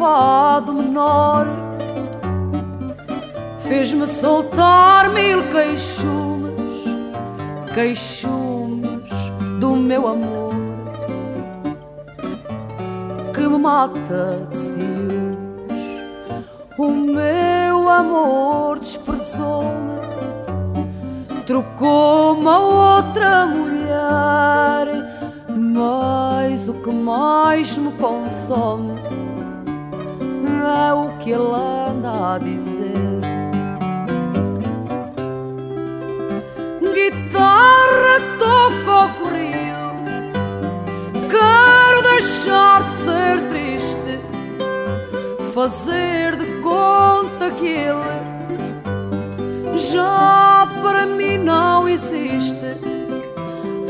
fado menor fez-me soltar mil queixumes, queixumes do meu amor que me mata de ciúmes. O meu amor desprezou-me, trocou-me a outra mulher. Mas o que mais me consome que ele anda a dizer. Guitarra toca o corrido, quero deixar de ser triste, fazer de conta que ele já para mim não existe,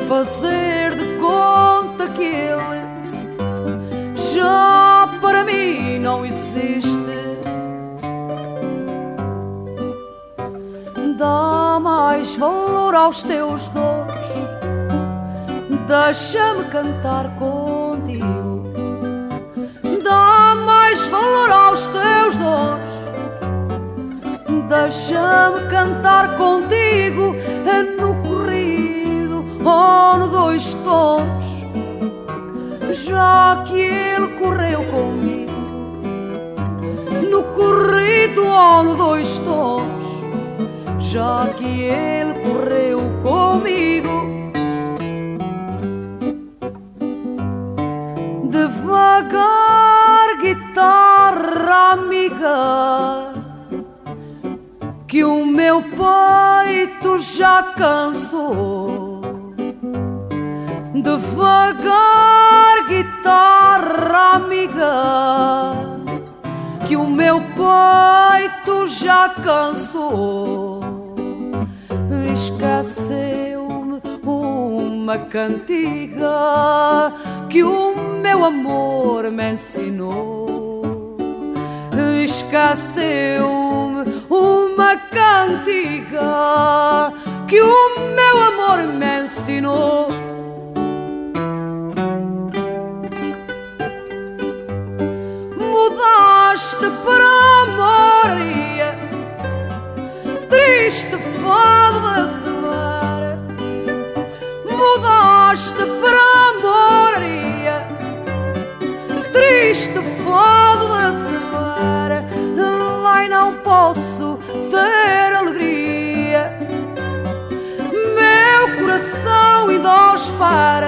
fazer de conta que ele já para mim não existe. Mais valor aos teus dons, deixa-me cantar contigo. Dá mais valor aos teus dons, deixa-me cantar contigo. É no corrido ou no dois tons, já que ele correu comigo. No corrido ou no dois tons já que ele correu comigo. Devagar, guitarra amiga, que o meu peito já cansou. Devagar, guitarra amiga, que o meu peito já cansou esqueceu-me uma cantiga que o meu amor me ensinou. Esqueceu-me uma cantiga que o meu amor me ensinou. Mudaste para triste da semana Mudaste para Maria Triste fado da semana Ai, não posso ter alegria. Meu coração espera Não posso